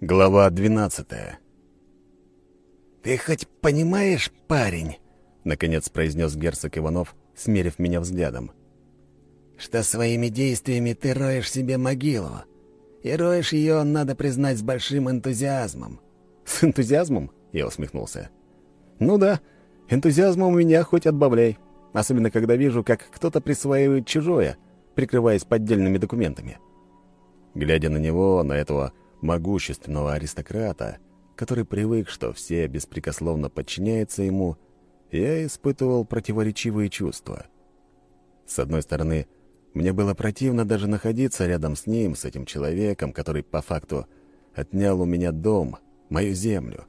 Глава двенадцатая. «Ты хоть понимаешь, парень?» — наконец произнес герцог Иванов, смерив меня взглядом. «Что своими действиями ты роешь себе могилу. И роешь ее, надо признать, с большим энтузиазмом». «С энтузиазмом?» — я усмехнулся. «Ну да, энтузиазма у меня хоть отбавляй. Особенно, когда вижу, как кто-то присваивает чужое, прикрываясь поддельными документами. Глядя на него, на этого могущественного аристократа, который привык, что все беспрекословно подчиняются ему, я испытывал противоречивые чувства. С одной стороны, мне было противно даже находиться рядом с ним, с этим человеком, который по факту отнял у меня дом, мою землю.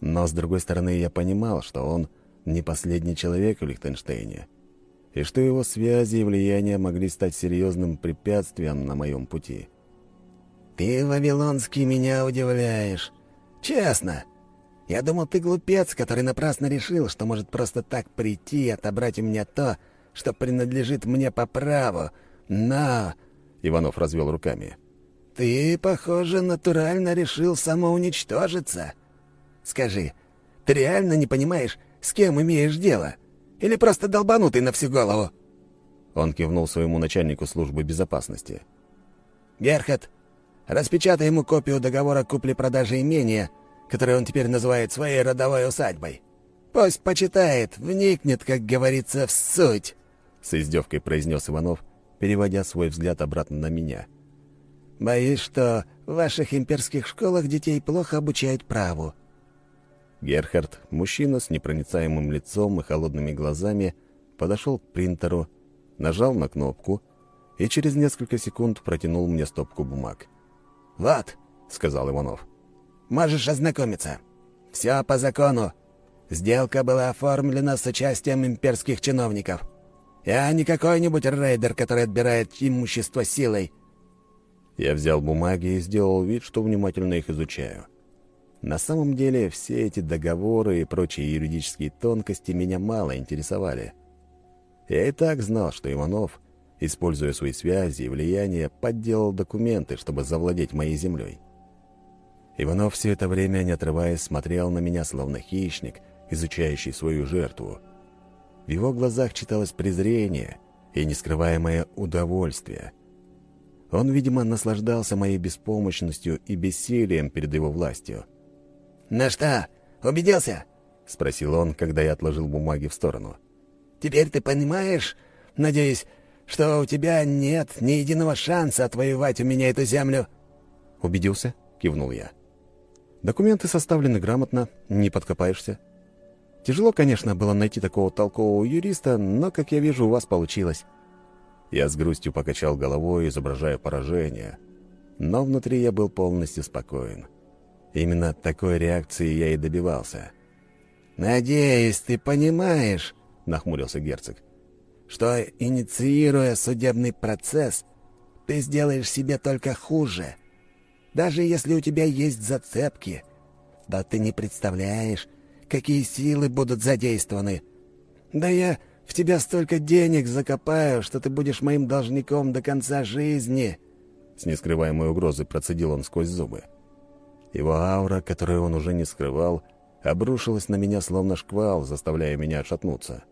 Но с другой стороны, я понимал, что он не последний человек в Лихтенштейне, и что его связи и влияние могли стать серьезным препятствием на моем пути. «Ты, Вавилонский, меня удивляешь. Честно. Я думал, ты глупец, который напрасно решил, что может просто так прийти и отобрать у меня то, что принадлежит мне по праву. Но...» Иванов развел руками. «Ты, похоже, натурально решил самоуничтожиться. Скажи, ты реально не понимаешь, с кем имеешь дело? Или просто долбанутый на всю голову?» Он кивнул своему начальнику службы безопасности. «Герхат, Распечатай ему копию договора купли-продажи имения, которое он теперь называет своей родовой усадьбой. Пусть почитает, вникнет, как говорится, в суть», — с издевкой произнес Иванов, переводя свой взгляд обратно на меня. «Боюсь, что в ваших имперских школах детей плохо обучают праву». Герхард, мужчина с непроницаемым лицом и холодными глазами, подошел к принтеру, нажал на кнопку и через несколько секунд протянул мне стопку бумаг. «Вот», — сказал Иванов, — «можешь ознакомиться. Все по закону. Сделка была оформлена с участием имперских чиновников. Я не какой-нибудь рейдер, который отбирает имущество силой». Я взял бумаги и сделал вид, что внимательно их изучаю. На самом деле, все эти договоры и прочие юридические тонкости меня мало интересовали. Я и так знал, что Иванов используя свои связи и влияние, подделал документы, чтобы завладеть моей землей. Иванов все это время, не отрываясь, смотрел на меня, словно хищник, изучающий свою жертву. В его глазах читалось презрение и нескрываемое удовольствие. Он, видимо, наслаждался моей беспомощностью и бессилием перед его властью. «Ну что, убедился?» — спросил он, когда я отложил бумаги в сторону. «Теперь ты понимаешь, надеюсь, что у тебя нет ни единого шанса отвоевать у меня эту землю». «Убедился?» — кивнул я. «Документы составлены грамотно, не подкопаешься. Тяжело, конечно, было найти такого толкового юриста, но, как я вижу, у вас получилось». Я с грустью покачал головой, изображая поражение. Но внутри я был полностью спокоен. Именно такой реакции я и добивался. «Надеюсь, ты понимаешь», — нахмурился герцог, — что, инициируя судебный процесс, ты сделаешь себе только хуже. Даже если у тебя есть зацепки, да ты не представляешь, какие силы будут задействованы. Да я в тебя столько денег закопаю, что ты будешь моим должником до конца жизни». С нескрываемой угрозой процедил он сквозь зубы. Его аура, которую он уже не скрывал, обрушилась на меня словно шквал, заставляя меня отшатнуться.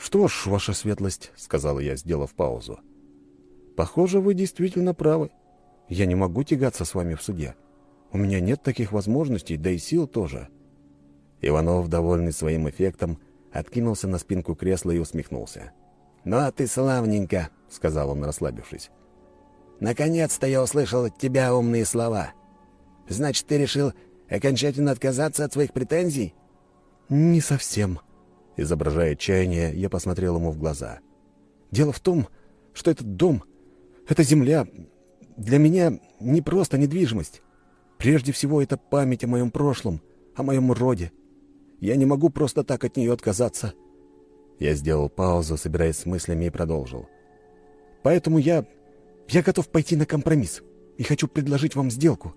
«Что ж, ваша светлость», — сказала я, сделав паузу. «Похоже, вы действительно правы. Я не могу тягаться с вами в суде. У меня нет таких возможностей, да и сил тоже». Иванов, довольный своим эффектом, откинулся на спинку кресла и усмехнулся. «Ну а ты славненько», — сказал он, расслабившись. «Наконец-то я услышал от тебя умные слова. Значит, ты решил окончательно отказаться от своих претензий?» «Не совсем», Изображая отчаяние, я посмотрел ему в глаза. «Дело в том, что этот дом, эта земля для меня не просто недвижимость. Прежде всего, это память о моем прошлом, о моем роде. Я не могу просто так от нее отказаться». Я сделал паузу, собираясь с мыслями, и продолжил. «Поэтому я... я готов пойти на компромисс и хочу предложить вам сделку».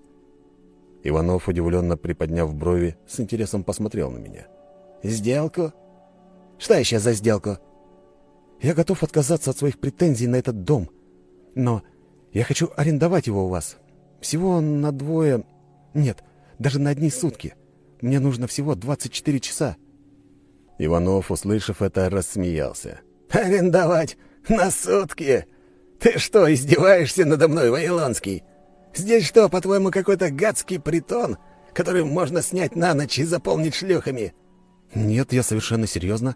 Иванов, удивленно приподняв брови, с интересом посмотрел на меня. «Сделку?» Что еще за сделку?» «Я готов отказаться от своих претензий на этот дом, но я хочу арендовать его у вас. Всего на двое... Нет, даже на одни сутки. Мне нужно всего 24 часа». Иванов, услышав это, рассмеялся. «Арендовать на сутки? Ты что, издеваешься надо мной, Вавилонский? Здесь что, по-твоему, какой-то гадский притон, который можно снять на ночь и заполнить шлюхами?» «Нет, я совершенно серьезно.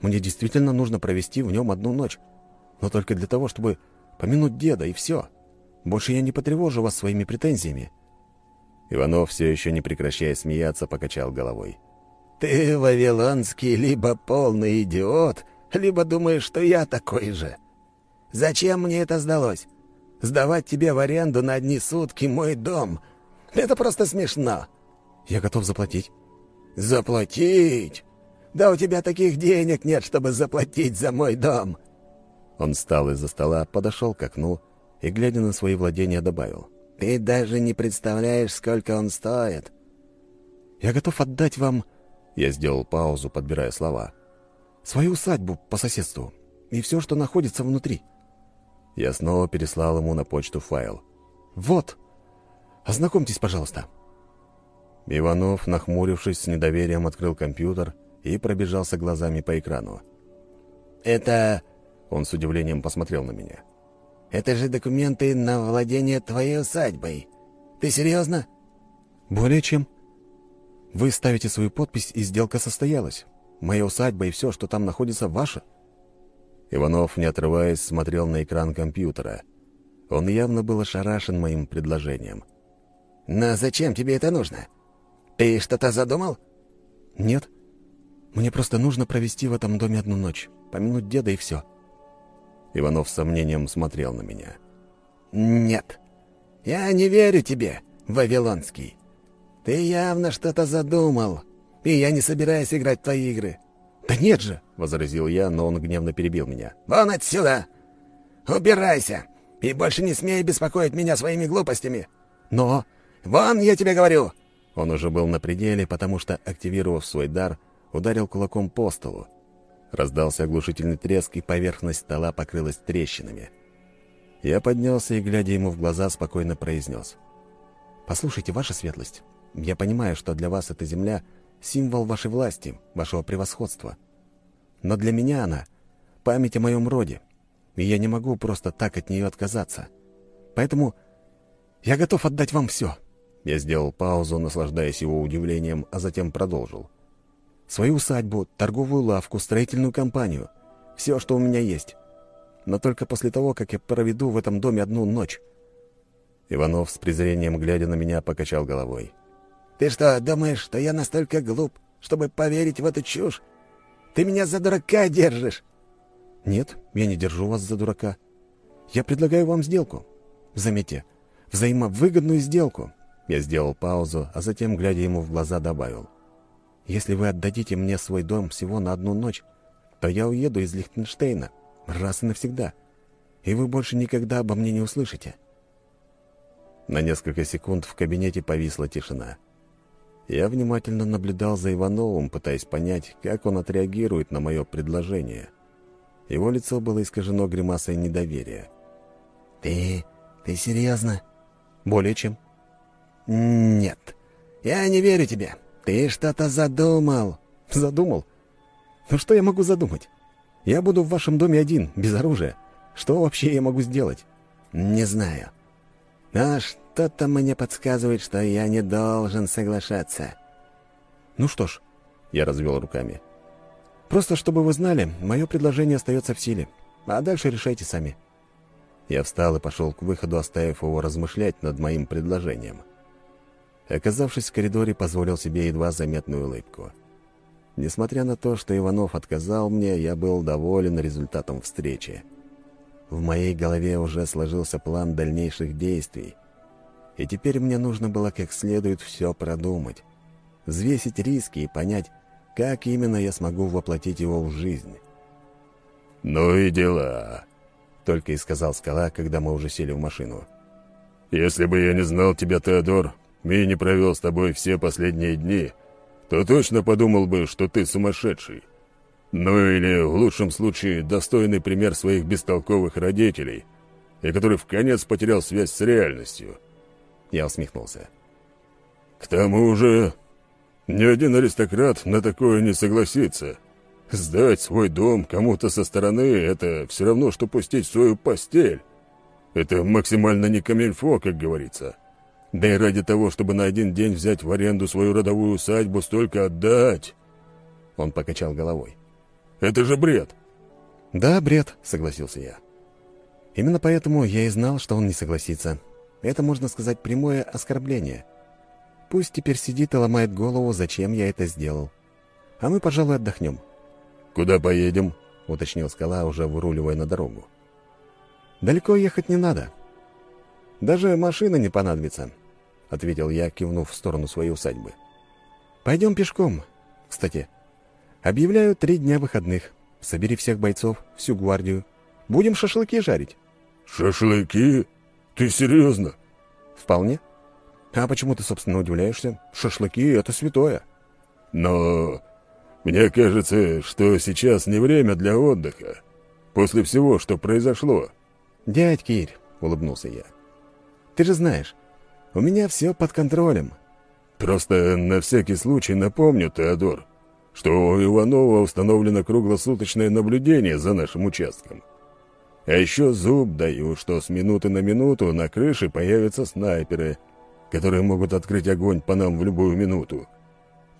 Мне действительно нужно провести в нем одну ночь. Но только для того, чтобы помянуть деда, и все. Больше я не потревожу вас своими претензиями». Иванов, все еще не прекращая смеяться, покачал головой. «Ты, Вавилонский, либо полный идиот, либо думаешь, что я такой же. Зачем мне это сдалось? Сдавать тебе в аренду на одни сутки мой дом. Это просто смешно». «Я готов заплатить». «Заплатить? Да у тебя таких денег нет, чтобы заплатить за мой дом!» Он встал из-за стола, подошел к окну и, глядя на свои владения, добавил. «Ты даже не представляешь, сколько он стоит!» «Я готов отдать вам...» Я сделал паузу, подбирая слова. «Свою усадьбу по соседству и все, что находится внутри». Я снова переслал ему на почту файл. «Вот! Ознакомьтесь, пожалуйста». Иванов, нахмурившись, с недоверием открыл компьютер и пробежался глазами по экрану. «Это...» — он с удивлением посмотрел на меня. «Это же документы на владение твоей усадьбой. Ты серьезно?» «Более чем. Вы ставите свою подпись, и сделка состоялась. Моя усадьба и все, что там находится, ваше». Иванов, не отрываясь, смотрел на экран компьютера. Он явно был ошарашен моим предложением. «Но зачем тебе это нужно? Ты что-то задумал?» «Нет. Мне просто нужно провести в этом доме одну ночь, помянуть деда и все». Иванов с сомнением смотрел на меня. «Нет. Я не верю тебе, Вавилонский. Ты явно что-то задумал, и я не собираюсь играть в твои игры». «Да нет же!» — возразил я, но он гневно перебил меня. «Вон отсюда! Убирайся! И больше не смей беспокоить меня своими глупостями!» «Но...» «Вон, я тебе говорю!» Он уже был на пределе, потому что, активировав свой дар, ударил кулаком по столу. Раздался оглушительный треск, и поверхность стола покрылась трещинами. Я поднялся и, глядя ему в глаза, спокойно произнес. «Послушайте, ваша светлость, я понимаю, что для вас эта земля — символ вашей власти, вашего превосходства. Но для меня она — память о моем роде, и я не могу просто так от нее отказаться. Поэтому я готов отдать вам все». Я сделал паузу, наслаждаясь его удивлением, а затем продолжил. «Свою усадьбу, торговую лавку, строительную компанию. Все, что у меня есть. Но только после того, как я проведу в этом доме одну ночь». Иванов с презрением, глядя на меня, покачал головой. «Ты что, думаешь, что я настолько глуп, чтобы поверить в эту чушь? Ты меня за дурака держишь!» «Нет, я не держу вас за дурака. Я предлагаю вам сделку. Заметьте, взаимовыгодную сделку. Я сделал паузу, а затем, глядя ему в глаза, добавил. «Если вы отдадите мне свой дом всего на одну ночь, то я уеду из Лихтенштейна раз и навсегда, и вы больше никогда обо мне не услышите». На несколько секунд в кабинете повисла тишина. Я внимательно наблюдал за Ивановым, пытаясь понять, как он отреагирует на мое предложение. Его лицо было искажено гримасой недоверия. «Ты... ты серьезно?» «Более чем». «Нет, я не верю тебе. Ты что-то задумал». «Задумал? Ну что я могу задумать? Я буду в вашем доме один, без оружия. Что вообще я могу сделать?» «Не знаю. Но что-то мне подсказывает, что я не должен соглашаться». «Ну что ж», — я развел руками. «Просто чтобы вы знали, мое предложение остается в силе, а дальше решайте сами». Я встал и пошел к выходу, оставив его размышлять над моим предложением. Оказавшись в коридоре, позволил себе едва заметную улыбку. Несмотря на то, что Иванов отказал мне, я был доволен результатом встречи. В моей голове уже сложился план дальнейших действий. И теперь мне нужно было как следует все продумать, взвесить риски и понять, как именно я смогу воплотить его в жизнь. «Ну и дела», — только и сказал Скала, когда мы уже сели в машину. «Если бы я не знал тебя, Теодор, и не провел с тобой все последние дни, то точно подумал бы, что ты сумасшедший. Ну или, в лучшем случае, достойный пример своих бестолковых родителей, и который в конец потерял связь с реальностью. Я усмехнулся. «К тому же, ни один аристократ на такое не согласится. Сдать свой дом кому-то со стороны — это все равно, что пустить свою постель. Это максимально не камельфо, как говорится. Да и ради того, чтобы на один день взять в аренду свою родовую усадьбу, столько отдать...» Он покачал головой. «Это же бред!» «Да, бред», — согласился я. Именно поэтому я и знал, что он не согласится. Это, можно сказать, прямое оскорбление. Пусть теперь сидит и ломает голову, зачем я это сделал. А мы, пожалуй, отдохнем. «Куда поедем?» — уточнил скала, уже выруливая на дорогу. «Далеко ехать не надо. Даже машина не понадобится», — ответил я, кивнув в сторону своей усадьбы. «Пойдем пешком. Кстати, объявляю три дня выходных. Собери всех бойцов, всю гвардию. Будем шашлыки жарить». «Шашлыки? Ты серьезно?» «Вполне. А почему ты, собственно, удивляешься? Шашлыки — это святое». «Но мне кажется, что сейчас не время для отдыха. После всего, что произошло». «Дядь Кирь», — улыбнулся я, — «ты же знаешь, у меня все под контролем». «Просто на всякий случай напомню, Теодор, что у Иванова установлено круглосуточное наблюдение за нашим участком. А еще зуб даю, что с минуты на минуту на крыше появятся снайперы, которые могут открыть огонь по нам в любую минуту.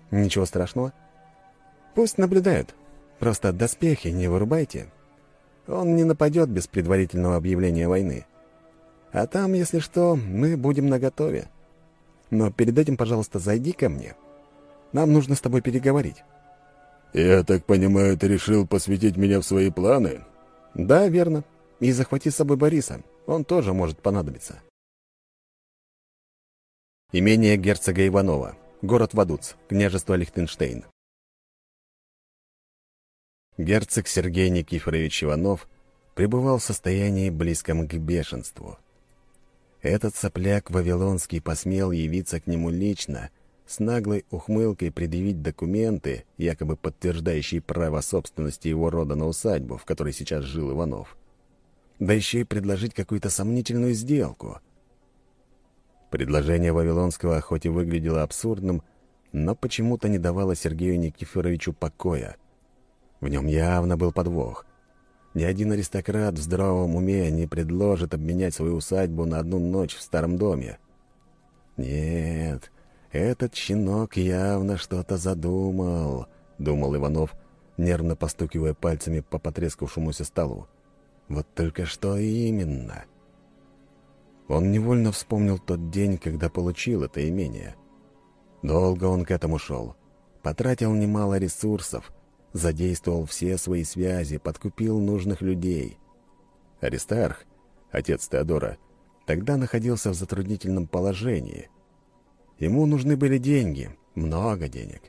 Ничего страшного. Пусть наблюдают. Просто доспехи не вырубайте. Он не нападет без предварительного объявления войны. А там, если что, мы будем наготове. Но перед этим, пожалуйста, зайди ко мне. Нам нужно с тобой переговорить. «Я так понимаю, ты решил посвятить меня в свои планы?» «Да, верно. И захвати с собой Бориса. Он тоже может понадобиться. Имение герцога Иванова. Город Вадуц. Княжество Лихтенштейн. Герцог Сергей Никифорович Иванов пребывал в состоянии близком к бешенству. Этот сопляк Вавилонский посмел явиться к нему лично, с наглой ухмылкой предъявить документы, якобы подтверждающие право собственности его рода на усадьбу, в которой сейчас жил Иванов да еще и предложить какую-то сомнительную сделку. Предложение Вавилонского хоть и выглядело абсурдным, но почему-то не давало Сергею Никифоровичу покоя. В нем явно был подвох. Ни один аристократ в здравом уме не предложит обменять свою усадьбу на одну ночь в старом доме. Нет, этот щенок явно что-то задумал, — думал Иванов, нервно постукивая пальцами по потрескавшемуся столу. Вот только что именно. Он невольно вспомнил тот день, когда получил это имение. Долго он к этому шел. Потратил немало ресурсов, задействовал все свои связи, подкупил нужных людей. Аристарх, отец Теодора, тогда находился в затруднительном положении. Ему нужны были деньги, много денег.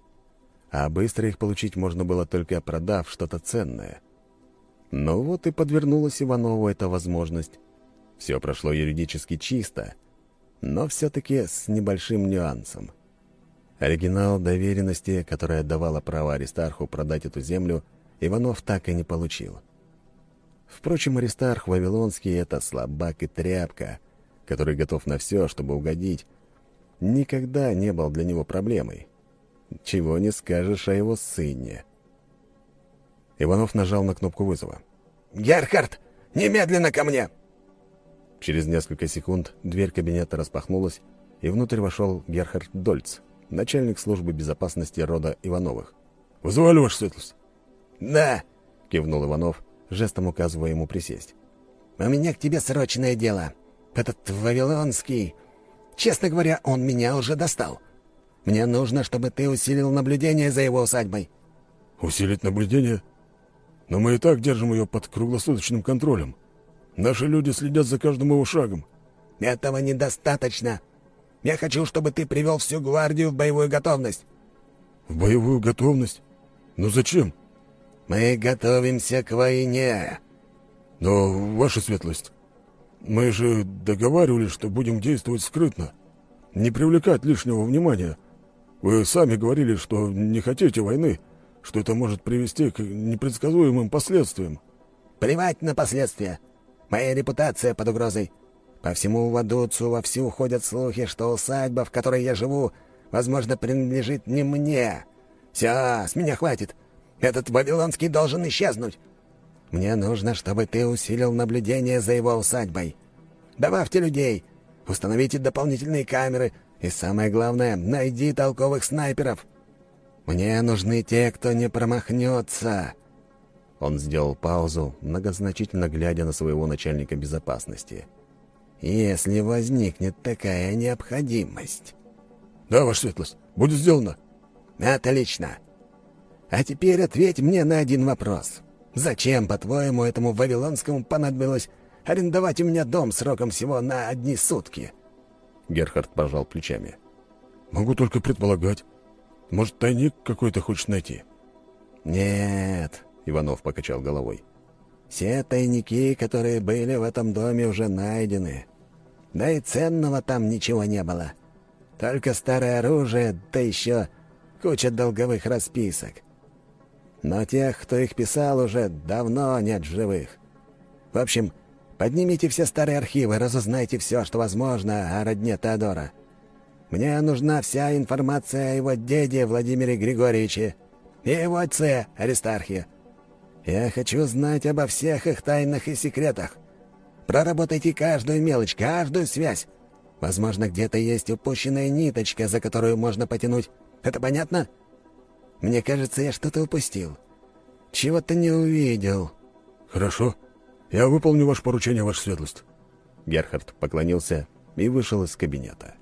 А быстро их получить можно было только продав что-то ценное — ну вот и подвернулась Иванову эта возможность. Все прошло юридически чисто, но все-таки с небольшим нюансом. Оригинал доверенности, которая давала право Аристарху продать эту землю, Иванов так и не получил. Впрочем, Аристарх Вавилонский — это слабак и тряпка, который готов на все, чтобы угодить, никогда не был для него проблемой. Чего не скажешь о его сыне. Иванов нажал на кнопку вызова. «Герхард, немедленно ко мне!» Через несколько секунд дверь кабинета распахнулась, и внутрь вошел Герхард Дольц, начальник службы безопасности рода Ивановых. «Вызывали, ваша светлость?» «Да», — кивнул Иванов, жестом указывая ему присесть. «У меня к тебе срочное дело. Этот Вавилонский... Честно говоря, он меня уже достал. Мне нужно, чтобы ты усилил наблюдение за его усадьбой». «Усилить наблюдение?» Но мы и так держим ее под круглосуточным контролем. Наши люди следят за каждым его шагом». «Этого недостаточно. Я хочу, чтобы ты привел всю гвардию в боевую готовность». «В боевую готовность? Но зачем?» «Мы готовимся к войне». «Но, ваша светлость, мы же договаривались, что будем действовать скрытно, не привлекать лишнего внимания. Вы сами говорили, что не хотите войны» что это может привести к непредсказуемым последствиям. Плевать на последствия. Моя репутация под угрозой. По всему Вадуцу вовсю ходят слухи, что усадьба, в которой я живу, возможно, принадлежит не мне. Все, с меня хватит. Этот Вавилонский должен исчезнуть. Мне нужно, чтобы ты усилил наблюдение за его усадьбой. Добавьте людей, установите дополнительные камеры и, самое главное, найди толковых снайперов. Мне нужны те, кто не промахнется». Он сделал паузу, многозначительно глядя на своего начальника безопасности. «Если возникнет такая необходимость». «Да, ваша светлость, будет сделано». «Отлично. А теперь ответь мне на один вопрос. Зачем, по-твоему, этому Вавилонскому понадобилось арендовать у меня дом сроком всего на одни сутки?» Герхард пожал плечами. «Могу только предполагать. Может, тайник какой-то хочешь найти?» «Нет», — Иванов покачал головой. «Все тайники, которые были в этом доме, уже найдены. Да и ценного там ничего не было. Только старое оружие, да еще куча долговых расписок. Но тех, кто их писал, уже давно нет живых. В общем, поднимите все старые архивы, разузнайте все, что возможно о родне Теодора. Мне нужна вся информация о его деде Владимире Григорьевиче и его отце Аристархе. Я хочу знать обо всех их тайнах и секретах. Проработайте каждую мелочь, каждую связь. Возможно, где-то есть упущенная ниточка, за которую можно потянуть. Это понятно?» Мне кажется, я что-то упустил. Чего-то не увидел». «Хорошо. Я выполню ваше поручение, ваша светлость». Герхард поклонился и вышел из кабинета.